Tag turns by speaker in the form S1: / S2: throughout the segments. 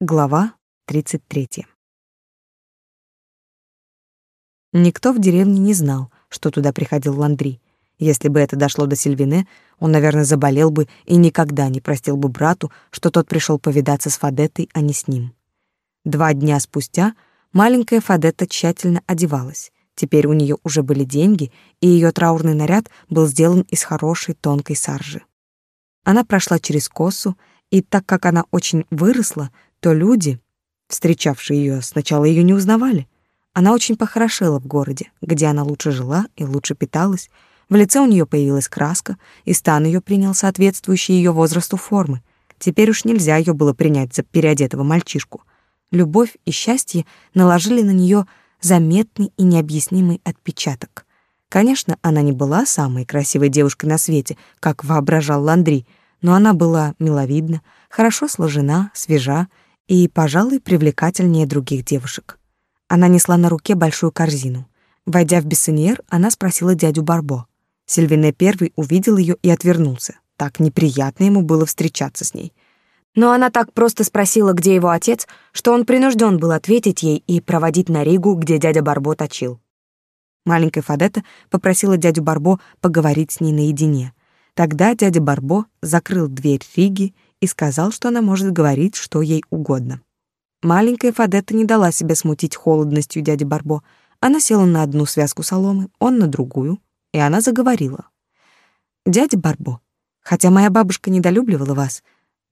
S1: Глава 33. Никто в деревне не знал, что туда приходил Ландри. Если бы это дошло до Сильвине, он, наверное, заболел бы и никогда не простил бы брату, что тот пришел повидаться с Фадеттой, а не с ним. Два дня спустя маленькая Фадетта тщательно одевалась. Теперь у нее уже были деньги, и ее траурный наряд был сделан из хорошей тонкой саржи. Она прошла через косу, и так как она очень выросла, то люди, встречавшие ее, сначала ее не узнавали. Она очень похорошела в городе, где она лучше жила и лучше питалась. В лице у нее появилась краска, и стан ее принял соответствующий ее возрасту формы. Теперь уж нельзя ее было принять за переодетого мальчишку. Любовь и счастье наложили на нее заметный и необъяснимый отпечаток. Конечно, она не была самой красивой девушкой на свете, как воображал Ландри, но она была миловидна, хорошо сложена, свежа и, пожалуй, привлекательнее других девушек. Она несла на руке большую корзину. Войдя в бессоньер, она спросила дядю Барбо. Сильвине первый увидел ее и отвернулся. Так неприятно ему было встречаться с ней. Но она так просто спросила, где его отец, что он принужден был ответить ей и проводить на Ригу, где дядя Барбо точил. Маленькая Фадета попросила дядю Барбо поговорить с ней наедине. Тогда дядя Барбо закрыл дверь Риги и сказал, что она может говорить, что ей угодно. Маленькая Фадетта не дала себя смутить холодностью дяди Барбо. Она села на одну связку соломы, он на другую, и она заговорила. «Дядя Барбо, хотя моя бабушка недолюбливала вас,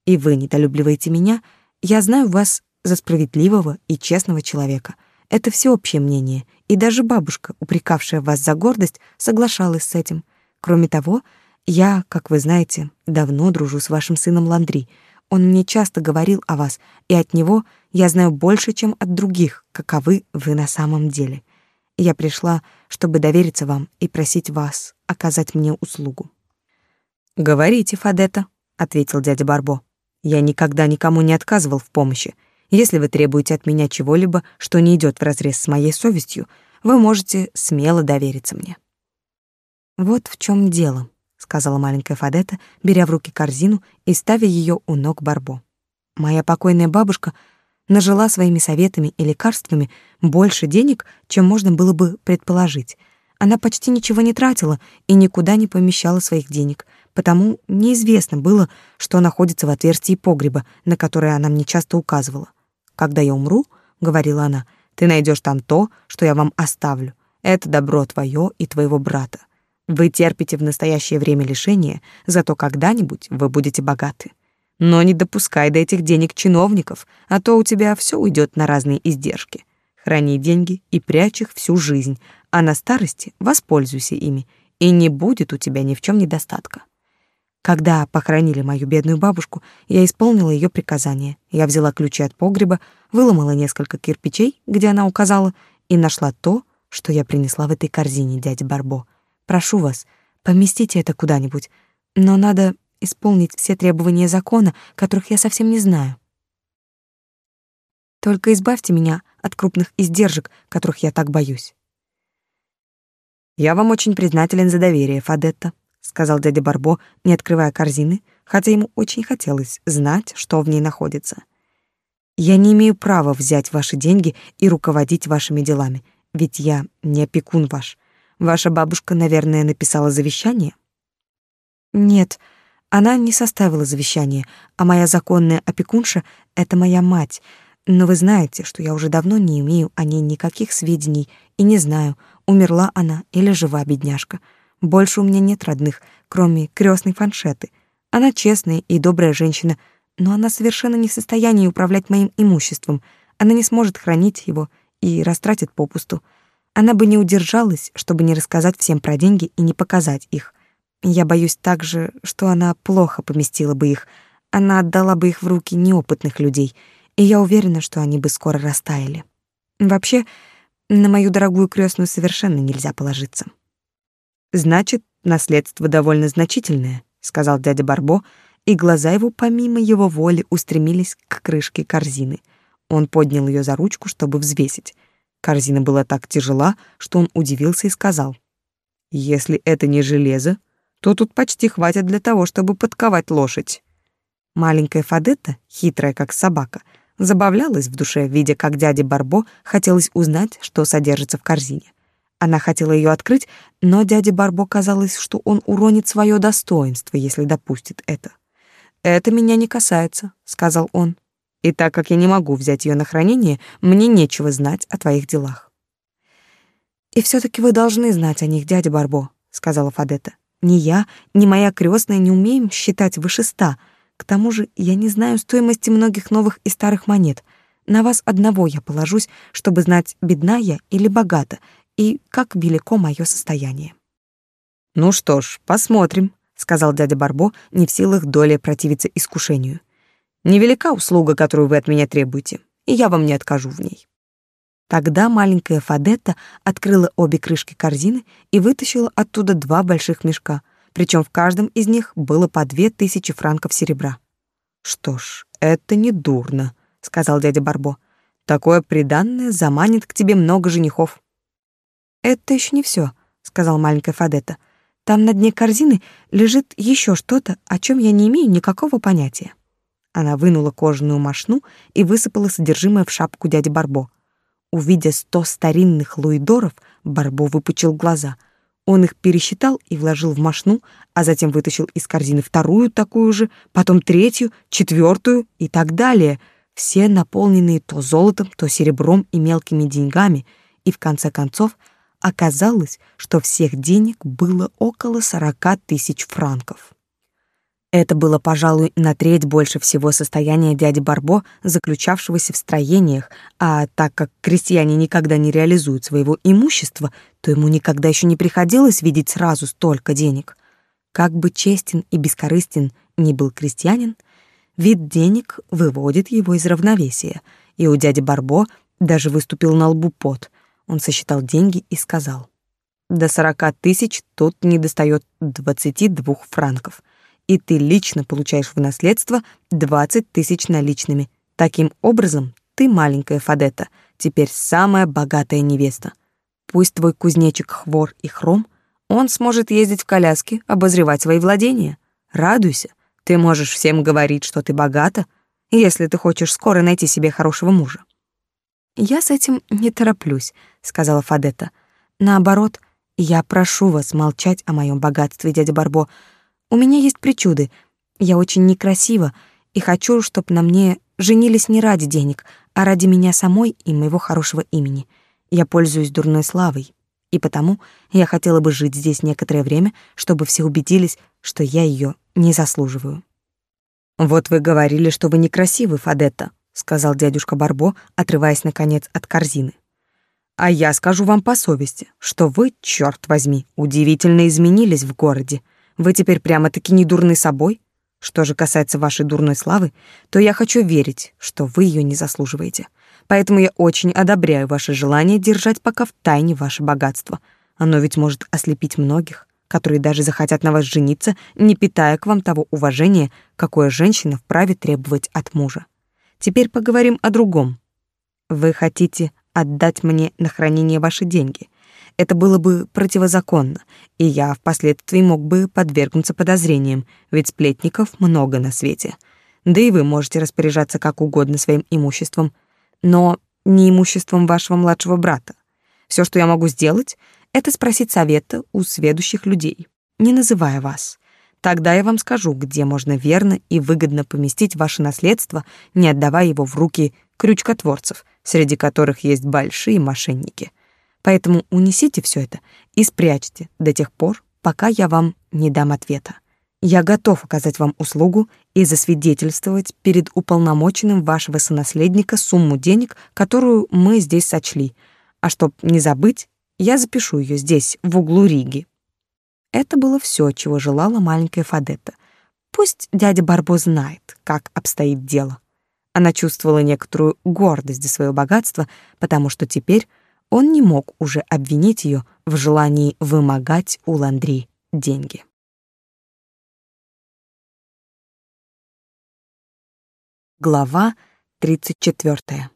S1: и вы недолюбливаете меня, я знаю вас за справедливого и честного человека. Это всеобщее мнение, и даже бабушка, упрекавшая вас за гордость, соглашалась с этим. Кроме того, я, как вы знаете, давно дружу с вашим сыном Ландри. Он мне часто говорил о вас, и от него я знаю больше, чем от других, каковы вы на самом деле. Я пришла, чтобы довериться вам и просить вас оказать мне услугу. Говорите, Фадета, ответил дядя Барбо. Я никогда никому не отказывал в помощи. Если вы требуете от меня чего-либо, что не идет вразрез с моей совестью, вы можете смело довериться мне. Вот в чем дело, сказала маленькая Фадета, беря в руки корзину и ставя ее у ног Барбо. Моя покойная бабушка нажила своими советами и лекарствами больше денег, чем можно было бы предположить. Она почти ничего не тратила и никуда не помещала своих денег, потому неизвестно было, что находится в отверстии погреба, на которое она мне часто указывала. «Когда я умру, — говорила она, — ты найдешь там то, что я вам оставлю. Это добро твое и твоего брата. Вы терпите в настоящее время лишения, зато когда-нибудь вы будете богаты. Но не допускай до этих денег чиновников, а то у тебя все уйдет на разные издержки. Храни деньги и прячь их всю жизнь, а на старости воспользуйся ими, и не будет у тебя ни в чем недостатка. Когда похоронили мою бедную бабушку, я исполнила ее приказание. Я взяла ключи от погреба, выломала несколько кирпичей, где она указала, и нашла то, что я принесла в этой корзине дяде Барбо — Прошу вас, поместите это куда-нибудь, но надо исполнить все требования закона, которых я совсем не знаю. Только избавьте меня от крупных издержек, которых я так боюсь. Я вам очень признателен за доверие, Фадетта, сказал дядя Барбо, не открывая корзины, хотя ему очень хотелось знать, что в ней находится. Я не имею права взять ваши деньги и руководить вашими делами, ведь я не опекун ваш. Ваша бабушка, наверное, написала завещание? Нет, она не составила завещание, а моя законная опекунша — это моя мать. Но вы знаете, что я уже давно не имею о ней никаких сведений и не знаю, умерла она или жива бедняжка. Больше у меня нет родных, кроме крестной фаншеты. Она честная и добрая женщина, но она совершенно не в состоянии управлять моим имуществом. Она не сможет хранить его и растратит попусту. Она бы не удержалась, чтобы не рассказать всем про деньги и не показать их. Я боюсь также, что она плохо поместила бы их. Она отдала бы их в руки неопытных людей, и я уверена, что они бы скоро растаяли. Вообще, на мою дорогую крестную совершенно нельзя положиться. Значит, наследство довольно значительное, сказал дядя Барбо, и глаза его помимо его воли устремились к крышке корзины. Он поднял ее за ручку, чтобы взвесить. Корзина была так тяжела, что он удивился и сказал: "Если это не железо, то тут почти хватит для того, чтобы подковать лошадь". Маленькая Фадетта, хитрая как собака, Забавлялась в душе, видя, как дяде Барбо хотелось узнать, что содержится в корзине. Она хотела ее открыть, но дяде Барбо казалось, что он уронит свое достоинство, если допустит это. «Это меня не касается», — сказал он. «И так как я не могу взять ее на хранение, мне нечего знать о твоих делах». «И все таки вы должны знать о них, дядя Барбо», — сказала Фадета. «Ни я, ни моя крестная не умеем считать выше ста. К тому же я не знаю стоимости многих новых и старых монет. На вас одного я положусь, чтобы знать, бедна я или богата, и как велико мое состояние. «Ну что ж, посмотрим», — сказал дядя Барбо, не в силах доли противиться искушению. «Невелика услуга, которую вы от меня требуете, и я вам не откажу в ней». Тогда маленькая Фадетта открыла обе крышки корзины и вытащила оттуда два больших мешка, причем в каждом из них было по две тысячи франков серебра. «Что ж, это не дурно», — сказал дядя Барбо. «Такое приданное заманит к тебе много женихов». «Это еще не все», — сказал маленькая Фадета. «Там на дне корзины лежит еще что-то, о чем я не имею никакого понятия». Она вынула кожаную мошну и высыпала содержимое в шапку дяди Барбо. Увидя сто старинных луидоров, Барбо выпучил глаза. Он их пересчитал и вложил в мошну, а затем вытащил из корзины вторую такую же, потом третью, четвертую и так далее, все наполненные то золотом, то серебром и мелкими деньгами, и в конце концов — Оказалось, что всех денег было около сорока тысяч франков. Это было, пожалуй, на треть больше всего состояния дяди Барбо, заключавшегося в строениях, а так как крестьяне никогда не реализуют своего имущества, то ему никогда еще не приходилось видеть сразу столько денег. Как бы честен и бескорыстен ни был крестьянин, вид денег выводит его из равновесия, и у дяди Барбо даже выступил на лбу пот, он сосчитал деньги и сказал. «До сорока тысяч тут не достает двадцати двух франков, и ты лично получаешь в наследство двадцать тысяч наличными. Таким образом, ты, маленькая Фадета, теперь самая богатая невеста. Пусть твой кузнечик хвор и хром, он сможет ездить в коляске, обозревать свои владения. Радуйся, ты можешь всем говорить, что ты богата, если ты хочешь скоро найти себе хорошего мужа. «Я с этим не тороплюсь», — сказала Фадета. «Наоборот, я прошу вас молчать о моем богатстве, дядя Барбо. У меня есть причуды. Я очень некрасива и хочу, чтобы на мне женились не ради денег, а ради меня самой и моего хорошего имени. Я пользуюсь дурной славой, и потому я хотела бы жить здесь некоторое время, чтобы все убедились, что я ее не заслуживаю». «Вот вы говорили, что вы некрасивы, Фадетта», сказал дядюшка Барбо, отрываясь наконец от корзины. А я скажу вам по совести, что вы, черт возьми, удивительно изменились в городе. Вы теперь прямо-таки не дурны собой. Что же касается вашей дурной славы, то я хочу верить, что вы ее не заслуживаете. Поэтому я очень одобряю ваше желание держать пока в тайне ваше богатство. Оно ведь может ослепить многих, которые даже захотят на вас жениться, не питая к вам того уважения, какое женщина вправе требовать от мужа. Теперь поговорим о другом. Вы хотите отдать мне на хранение ваши деньги. Это было бы противозаконно, и я впоследствии мог бы подвергнуться подозрениям, ведь сплетников много на свете. Да и вы можете распоряжаться как угодно своим имуществом, но не имуществом вашего младшего брата. Все, что я могу сделать, это спросить совета у сведущих людей, не называя вас. Тогда я вам скажу, где можно верно и выгодно поместить ваше наследство, не отдавая его в руки крючкотворцев, среди которых есть большие мошенники. Поэтому унесите все это и спрячьте до тех пор, пока я вам не дам ответа. Я готов оказать вам услугу и засвидетельствовать перед уполномоченным вашего сонаследника сумму денег, которую мы здесь сочли. А чтоб не забыть, я запишу ее здесь, в углу Риги, это было все, чего желала маленькая Фадетта. Пусть дядя Барбо знает, как обстоит дело. Она чувствовала некоторую гордость за свое богатство, потому что теперь он не мог уже обвинить ее в желании вымогать у Ландри деньги. Глава 34.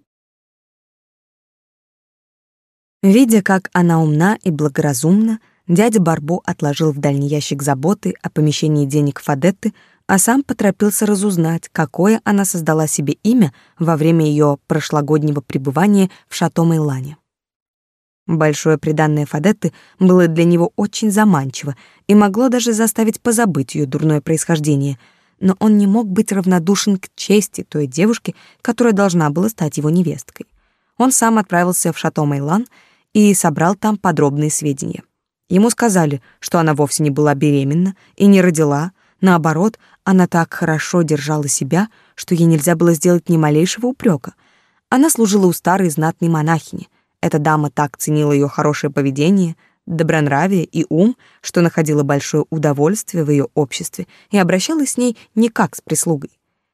S1: Видя, как она умна и благоразумна, Дядя Барбо отложил в дальний ящик заботы о помещении денег Фадетты, а сам поторопился разузнать, какое она создала себе имя во время ее прошлогоднего пребывания в Шато-Мейлане. Большое приданное Фадетты было для него очень заманчиво и могло даже заставить позабыть ее дурное происхождение, но он не мог быть равнодушен к чести той девушки, которая должна была стать его невесткой. Он сам отправился в Шато-Мейлан и собрал там подробные сведения. Ему сказали, что она вовсе не была беременна и не родила, наоборот, она так хорошо держала себя, что ей нельзя было сделать ни малейшего упрека. Она служила у старой знатной монахини. Эта дама так ценила ее хорошее поведение, добронравие и ум, что находила большое удовольствие в ее обществе и обращалась с ней не как с прислугой.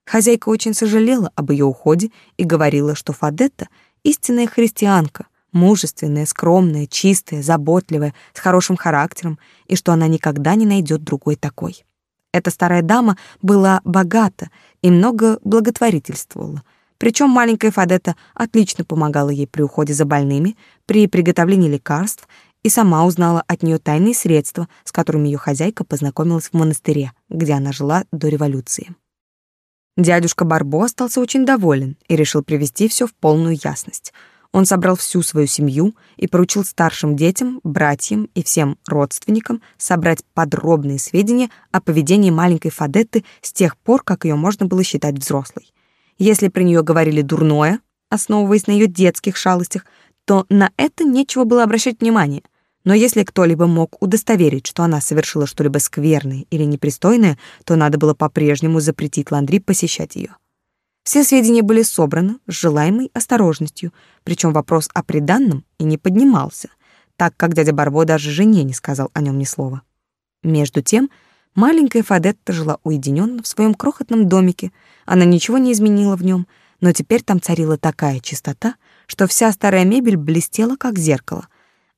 S1: Хозяйка очень сожалела об ее уходе и говорила, что Фадетта — истинная христианка, мужественная, скромная, чистая, заботливая, с хорошим характером, и что она никогда не найдет другой такой. Эта старая дама была богата и много благотворительствовала. Причем маленькая Фадета отлично помогала ей при уходе за больными, при приготовлении лекарств и сама узнала от нее тайные средства, с которыми ее хозяйка познакомилась в монастыре, где она жила до революции. Дядюшка Барбо остался очень доволен и решил привести все в полную ясность — он собрал всю свою семью и поручил старшим детям, братьям и всем родственникам собрать подробные сведения о поведении маленькой Фадетты с тех пор, как ее можно было считать взрослой. Если про нее говорили дурное, основываясь на ее детских шалостях, то на это нечего было обращать внимания. Но если кто-либо мог удостоверить, что она совершила что-либо скверное или непристойное, то надо было по-прежнему запретить Ландри посещать ее. Все сведения были собраны с желаемой осторожностью, причем вопрос о приданном и не поднимался, так как дядя Барбо даже жене не сказал о нем ни слова. Между тем, маленькая Фадетта жила уединенно в своем крохотном домике, она ничего не изменила в нем, но теперь там царила такая чистота, что вся старая мебель блестела, как зеркало.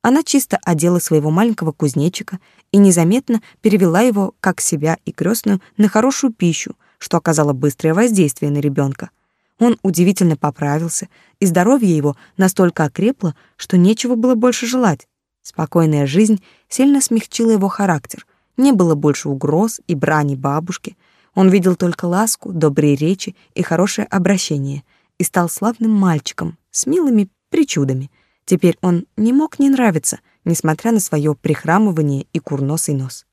S1: Она чисто одела своего маленького кузнечика и незаметно перевела его, как себя и крестную, на хорошую пищу — что оказало быстрое воздействие на ребенка. Он удивительно поправился, и здоровье его настолько окрепло, что нечего было больше желать. Спокойная жизнь сильно смягчила его характер. Не было больше угроз и брани бабушки. Он видел только ласку, добрые речи и хорошее обращение и стал славным мальчиком с милыми причудами. Теперь он не мог не нравиться, несмотря на свое прихрамывание и курносый нос.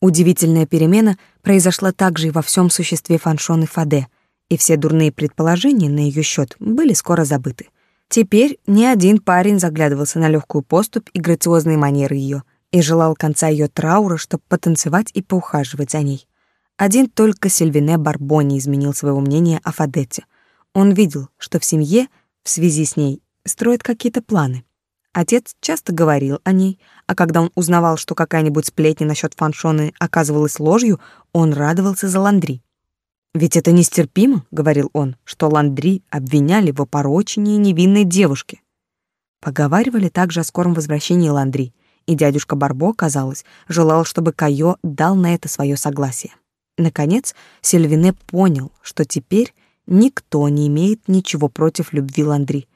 S1: Удивительная перемена произошла также и во всем существе Фаншон и Фаде, и все дурные предположения на ее счет были скоро забыты. Теперь ни один парень заглядывался на легкую поступь и грациозные манеры ее и желал конца ее траура, чтобы потанцевать и поухаживать за ней. Один только Сильвине Барбони изменил своего мнения о Фадете. Он видел, что в семье в связи с ней строят какие-то планы. Отец часто говорил о ней, а когда он узнавал, что какая-нибудь сплетня насчет фаншоны оказывалась ложью, он радовался за Ландри. «Ведь это нестерпимо», — говорил он, — «что Ландри обвиняли в опорочении невинной девушки». Поговаривали также о скором возвращении Ландри, и дядюшка Барбо, казалось, желал, чтобы Кайо дал на это свое согласие. Наконец, Сильвине понял, что теперь никто не имеет ничего против любви Ландри,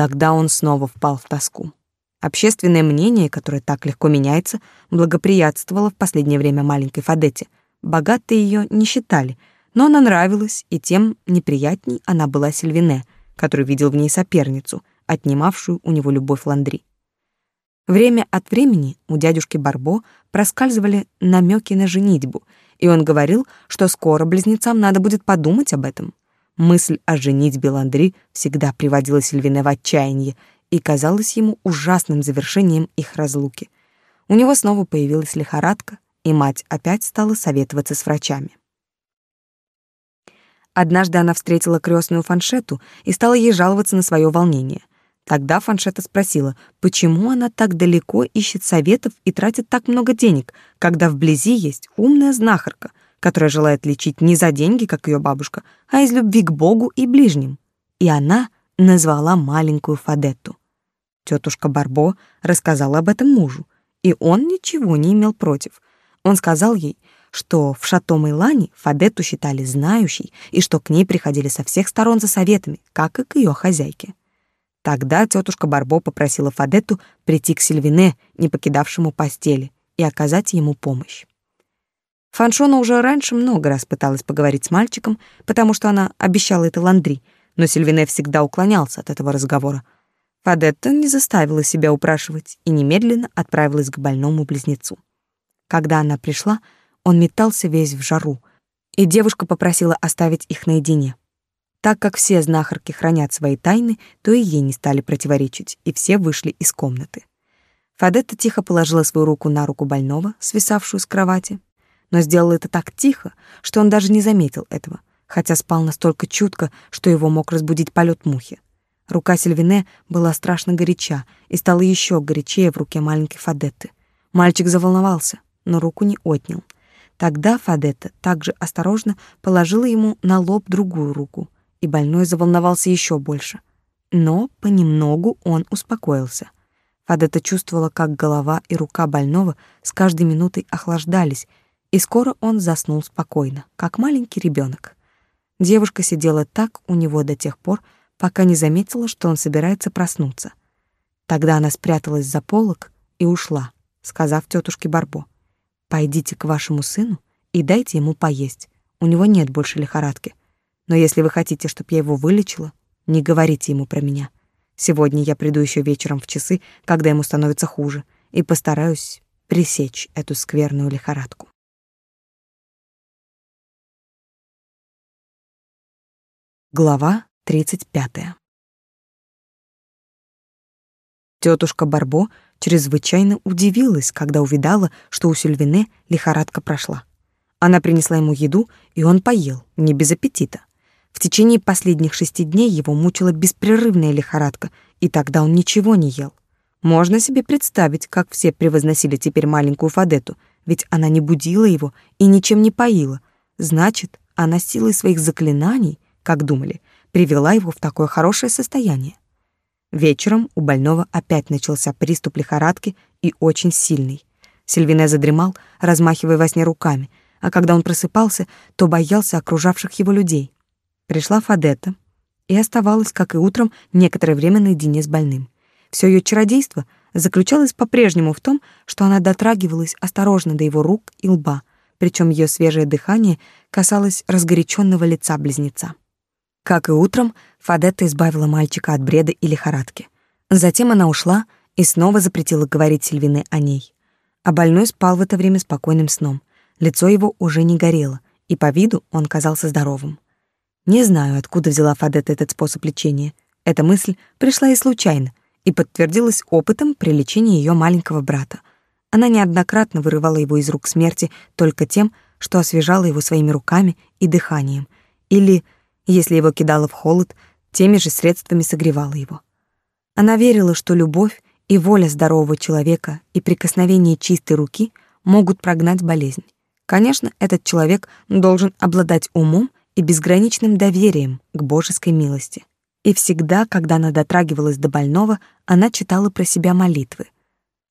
S1: Тогда он снова впал в тоску. Общественное мнение, которое так легко меняется, благоприятствовало в последнее время маленькой Фадете. Богатые ее не считали, но она нравилась, и тем неприятней она была Сильвине, который видел в ней соперницу, отнимавшую у него любовь Ландри. Время от времени у дядюшки Барбо проскальзывали намеки на женитьбу, и он говорил, что скоро близнецам надо будет подумать об этом. Мысль о женитьбе Ландри всегда приводила Сильвина в отчаяние и казалась ему ужасным завершением их разлуки. У него снова появилась лихорадка, и мать опять стала советоваться с врачами. Однажды она встретила крестную Фаншету и стала ей жаловаться на свое волнение. Тогда Фаншета спросила, почему она так далеко ищет советов и тратит так много денег, когда вблизи есть умная знахарка, которая желает лечить не за деньги, как ее бабушка, а из любви к Богу и ближним. И она назвала маленькую Фадетту. Тетушка Барбо рассказала об этом мужу, и он ничего не имел против. Он сказал ей, что в шато Мейлане Фадетту считали знающей и что к ней приходили со всех сторон за советами, как и к ее хозяйке. Тогда тетушка Барбо попросила Фадетту прийти к Сильвине, не покидавшему постели, и оказать ему помощь. Фаншона уже раньше много раз пыталась поговорить с мальчиком, потому что она обещала это Ландри, но Сильвине всегда уклонялся от этого разговора. Фадетта не заставила себя упрашивать и немедленно отправилась к больному близнецу. Когда она пришла, он метался весь в жару, и девушка попросила оставить их наедине. Так как все знахарки хранят свои тайны, то и ей не стали противоречить, и все вышли из комнаты. Фадетта тихо положила свою руку на руку больного, свисавшую с кровати, но сделала это так тихо, что он даже не заметил этого, хотя спал настолько чутко, что его мог разбудить полет мухи. Рука Сильвине была страшно горяча и стала еще горячее в руке маленькой Фадетты. Мальчик заволновался, но руку не отнял. Тогда Фадетта также осторожно положила ему на лоб другую руку — и больной заволновался еще больше. Но понемногу он успокоился. Фадета чувствовала, как голова и рука больного с каждой минутой охлаждались, и скоро он заснул спокойно, как маленький ребенок. Девушка сидела так у него до тех пор, пока не заметила, что он собирается проснуться. Тогда она спряталась за полок и ушла, сказав тетушке Барбо: "Пойдите к вашему сыну и дайте ему поесть. У него нет больше лихорадки. Но если вы хотите, чтобы я его вылечила, не говорите ему про меня. Сегодня я приду еще вечером в часы, когда ему становится хуже, и постараюсь пресечь эту скверную лихорадку. Глава 35. Тетушка Барбо чрезвычайно удивилась, когда увидала, что у Сильвине лихорадка прошла. Она принесла ему еду, и он поел, не без аппетита. В течение последних шести дней его мучила беспрерывная лихорадка, и тогда он ничего не ел. Можно себе представить, как все превозносили теперь маленькую Фадету, ведь она не будила его и ничем не поила. Значит, она силой своих заклинаний, как думали, привела его в такое хорошее состояние. Вечером у больного опять начался приступ лихорадки и очень сильный. Сильвине задремал, размахивая во сне руками, а когда он просыпался, то боялся окружавших его людей. Пришла Фадетта и оставалась, как и утром, некоторое время наедине с больным. Все ее чародейство заключалось по-прежнему в том, что она дотрагивалась осторожно до его рук и лба, причем ее свежее дыхание касалось разгоряченного лица близнеца. Как и утром, Фадетта избавила мальчика от бреда и лихорадки. Затем она ушла и снова запретила говорить Сильвине о ней. А больной спал в это время спокойным сном. Лицо его уже не горело, и по виду он казался здоровым. Не знаю, откуда взяла Фадет этот способ лечения. Эта мысль пришла и случайно, и подтвердилась опытом при лечении ее маленького брата. Она неоднократно вырывала его из рук смерти только тем, что освежала его своими руками и дыханием, или, если его кидала в холод, теми же средствами согревала его. Она верила, что любовь и воля здорового человека и прикосновение чистой руки могут прогнать болезнь. Конечно, этот человек должен обладать умом и безграничным доверием к божеской милости. И всегда, когда она дотрагивалась до больного, она читала про себя молитвы.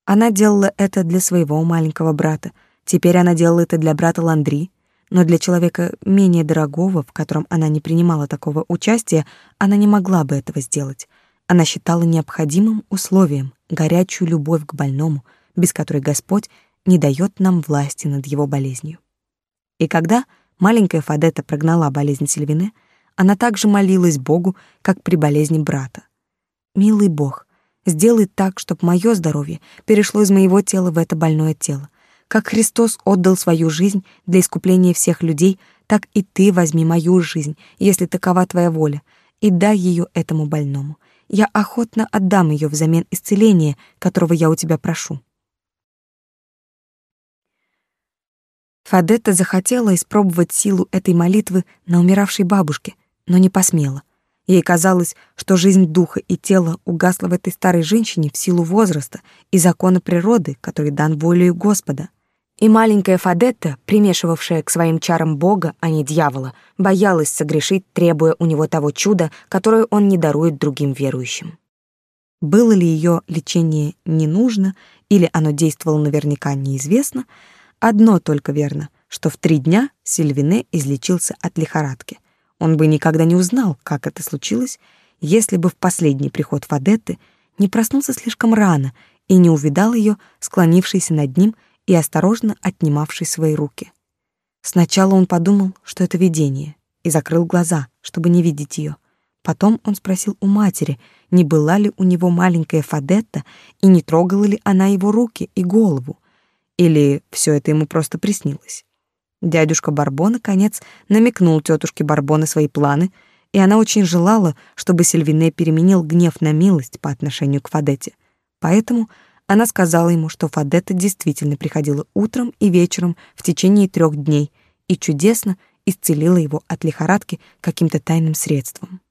S1: Она делала это для своего маленького брата, теперь она делала это для брата Ландри, но для человека менее дорогого, в котором она не принимала такого участия, она не могла бы этого сделать. Она считала необходимым условием горячую любовь к больному, без которой Господь не дает нам власти над его болезнью. И когда маленькая Фадета прогнала болезнь Сильвине, она также молилась Богу, как при болезни брата. «Милый Бог, сделай так, чтобы мое здоровье перешло из моего тела в это больное тело. Как Христос отдал свою жизнь для искупления всех людей, так и ты возьми мою жизнь, если такова твоя воля, и дай ее этому больному. Я охотно отдам ее взамен исцеления, которого я у тебя прошу. Фадетта захотела испробовать силу этой молитвы на умиравшей бабушке, но не посмела. Ей казалось, что жизнь духа и тела угасла в этой старой женщине в силу возраста и закона природы, который дан волею Господа. И маленькая Фадетта, примешивавшая к своим чарам Бога, а не дьявола, боялась согрешить, требуя у него того чуда, которое он не дарует другим верующим. Было ли ее лечение не нужно, или оно действовало наверняка неизвестно — Одно только верно, что в три дня Сильвине излечился от лихорадки. Он бы никогда не узнал, как это случилось, если бы в последний приход Фадетты не проснулся слишком рано и не увидал ее, склонившейся над ним и осторожно отнимавшей свои руки. Сначала он подумал, что это видение, и закрыл глаза, чтобы не видеть ее. Потом он спросил у матери, не была ли у него маленькая Фадетта и не трогала ли она его руки и голову, или все это ему просто приснилось. Дядюшка Барбо, наконец, намекнул тетушке Барбо на свои планы, и она очень желала, чтобы Сильвине переменил гнев на милость по отношению к Фадете. Поэтому она сказала ему, что Фадетта действительно приходила утром и вечером в течение трех дней и чудесно исцелила его от лихорадки каким-то тайным средством.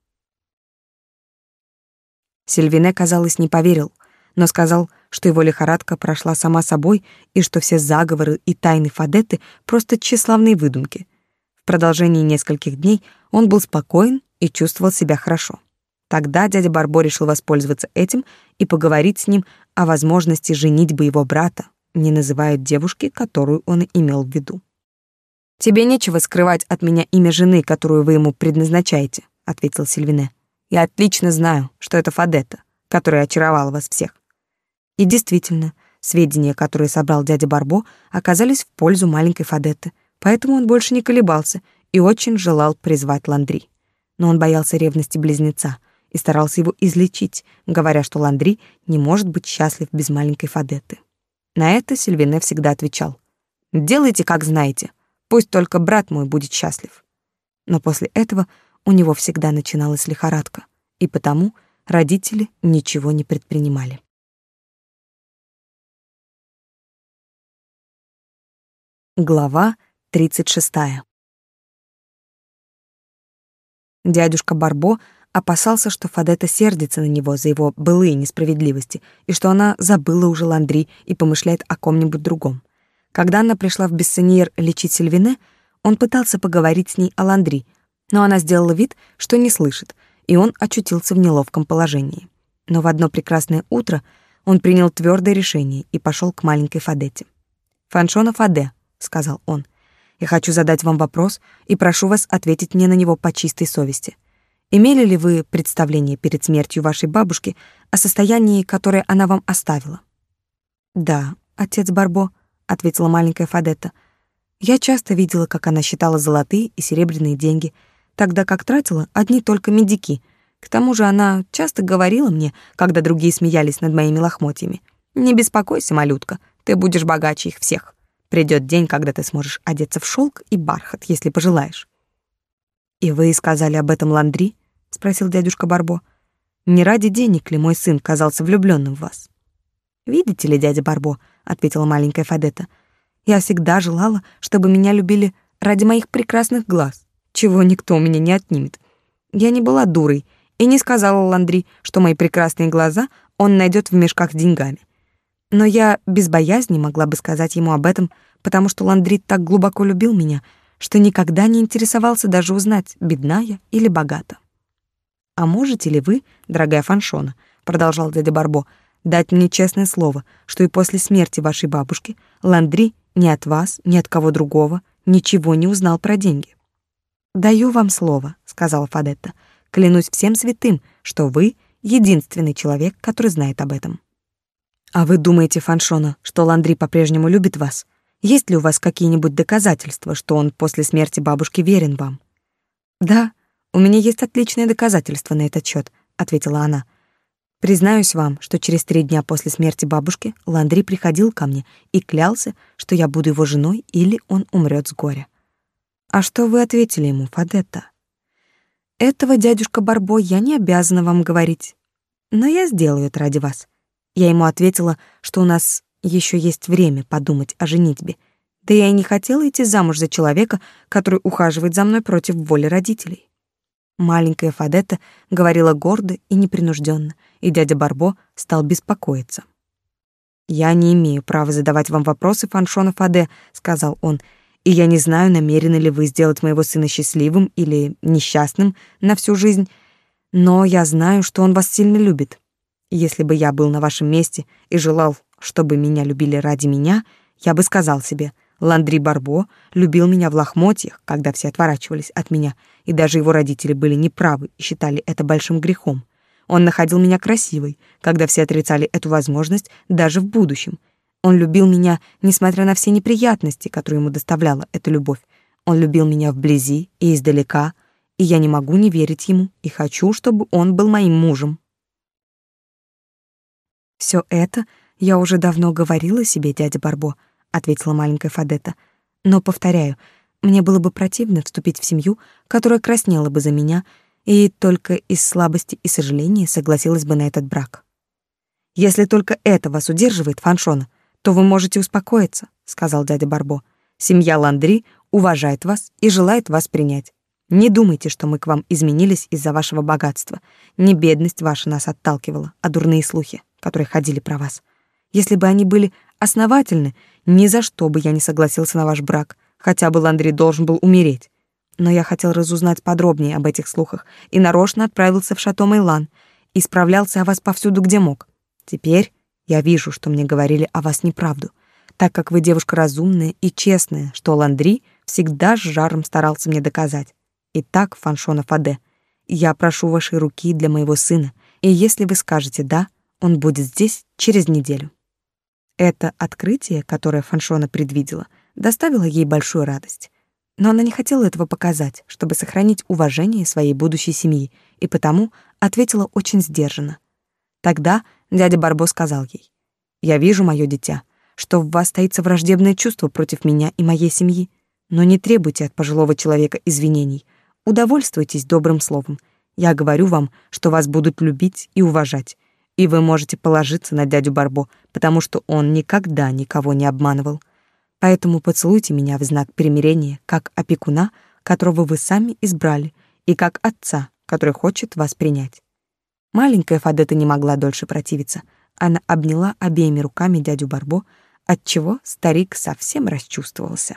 S1: Сильвине, казалось, не поверил, но сказал, что его лихорадка прошла сама собой и что все заговоры и тайны Фадетты просто тщеславные выдумки. В продолжении нескольких дней он был спокоен и чувствовал себя хорошо. Тогда дядя Барбо решил воспользоваться этим и поговорить с ним о возможности женить бы его брата, не называя девушки, которую он имел в виду. «Тебе нечего скрывать от меня имя жены, которую вы ему предназначаете», — ответил Сильвине. «Я отлично знаю, что это Фадетта, которая очаровала вас всех. И действительно, сведения, которые собрал дядя Барбо, оказались в пользу маленькой Фадетты, поэтому он больше не колебался и очень желал призвать Ландри. Но он боялся ревности близнеца и старался его излечить, говоря, что Ландри не может быть счастлив без маленькой Фадетты. На это Сильвине всегда отвечал: "Делайте, как знаете. Пусть только брат мой будет счастлив". Но после этого у него всегда начиналась лихорадка, и потому родители ничего не предпринимали. Глава 36. Дядюшка Барбо опасался, что Фадета сердится на него за его былые несправедливости и что она забыла уже Ландри и помышляет о ком-нибудь другом. Когда она пришла в Бессоньер лечить Сильвине, он пытался поговорить с ней о Ландри, но она сделала вид, что не слышит, и он очутился в неловком положении. Но в одно прекрасное утро он принял твердое решение и пошел к маленькой Фадете. «Фаншона Фаде», — сказал он. «Я хочу задать вам вопрос и прошу вас ответить мне на него по чистой совести. Имели ли вы представление перед смертью вашей бабушки о состоянии, которое она вам оставила?» «Да, отец Барбо», — ответила маленькая Фадетта. «Я часто видела, как она считала золотые и серебряные деньги, тогда как тратила одни только медики. К тому же она часто говорила мне, когда другие смеялись над моими лохмотьями, «Не беспокойся, малютка, ты будешь богаче их всех». Придет день, когда ты сможешь одеться в шелк и бархат, если пожелаешь. И вы сказали об этом Ландри? спросил дядюшка Барбо. Не ради денег ли мой сын казался влюбленным в вас? Видите ли, дядя Барбо, ответила маленькая Фадета. Я всегда желала, чтобы меня любили ради моих прекрасных глаз, чего никто у меня не отнимет. Я не была дурой и не сказала Ландри, что мои прекрасные глаза он найдет в мешках с деньгами. Но я без боязни могла бы сказать ему об этом, потому что Ландрит так глубоко любил меня, что никогда не интересовался даже узнать, бедна я или богата. «А можете ли вы, дорогая Фаншона, — продолжал дядя Барбо, — дать мне честное слово, что и после смерти вашей бабушки Ландри ни от вас, ни от кого другого ничего не узнал про деньги?» «Даю вам слово», — сказала Фадетта. «Клянусь всем святым, что вы — единственный человек, который знает об этом». А вы думаете, Фаншона, что Ландри по-прежнему любит вас? Есть ли у вас какие-нибудь доказательства, что он после смерти бабушки верен вам? Да, у меня есть отличные доказательства на этот счет, ответила она. Признаюсь вам, что через три дня после смерти бабушки Ландри приходил ко мне и клялся, что я буду его женой или он умрет с горя. А что вы ответили ему, Фадетта? Этого, дядюшка Барбо, я не обязана вам говорить. Но я сделаю это ради вас. Я ему ответила, что у нас еще есть время подумать о женитьбе. Да я и не хотела идти замуж за человека, который ухаживает за мной против воли родителей. Маленькая Фадетта говорила гордо и непринужденно, и дядя Барбо стал беспокоиться. «Я не имею права задавать вам вопросы, Фаншона Фаде», — сказал он, «и я не знаю, намерены ли вы сделать моего сына счастливым или несчастным на всю жизнь, но я знаю, что он вас сильно любит. Если бы я был на вашем месте и желал, чтобы меня любили ради меня, я бы сказал себе, Ландри Барбо любил меня в лохмотьях, когда все отворачивались от меня, и даже его родители были неправы и считали это большим грехом. Он находил меня красивой, когда все отрицали эту возможность даже в будущем. Он любил меня, несмотря на все неприятности, которые ему доставляла эта любовь. Он любил меня вблизи и издалека, и я не могу не верить ему и хочу, чтобы он был моим мужем. Все это я уже давно говорила себе, дядя Барбо, ответила маленькая Фадета. Но повторяю, мне было бы противно вступить в семью, которая краснела бы за меня и только из слабости и сожаления согласилась бы на этот брак. Если только это вас удерживает, Фаншона, то вы можете успокоиться, сказал дядя Барбо. Семья Ландри уважает вас и желает вас принять. Не думайте, что мы к вам изменились из-за вашего богатства. Не бедность ваша нас отталкивала, а дурные слухи, которые ходили про вас. Если бы они были основательны, ни за что бы я не согласился на ваш брак, хотя бы Ландри должен был умереть. Но я хотел разузнать подробнее об этих слухах и нарочно отправился в шато Мейлан и справлялся о вас повсюду, где мог. Теперь я вижу, что мне говорили о вас неправду, так как вы девушка разумная и честная, что Ландри всегда с жаром старался мне доказать. Итак, Фаншона Фаде, я прошу вашей руки для моего сына, и если вы скажете «да», он будет здесь через неделю. Это открытие, которое Фаншона предвидела, доставило ей большую радость. Но она не хотела этого показать, чтобы сохранить уважение своей будущей семьи, и потому ответила очень сдержанно. Тогда дядя Барбо сказал ей, «Я вижу, мое дитя, что в вас таится враждебное чувство против меня и моей семьи, но не требуйте от пожилого человека извинений, удовольствуйтесь добрым словом. Я говорю вам, что вас будут любить и уважать, и вы можете положиться на дядю Барбо, потому что он никогда никого не обманывал. Поэтому поцелуйте меня в знак примирения, как опекуна, которого вы сами избрали, и как отца, который хочет вас принять. Маленькая Фадета не могла дольше противиться. Она обняла обеими руками дядю Барбо, отчего старик совсем расчувствовался.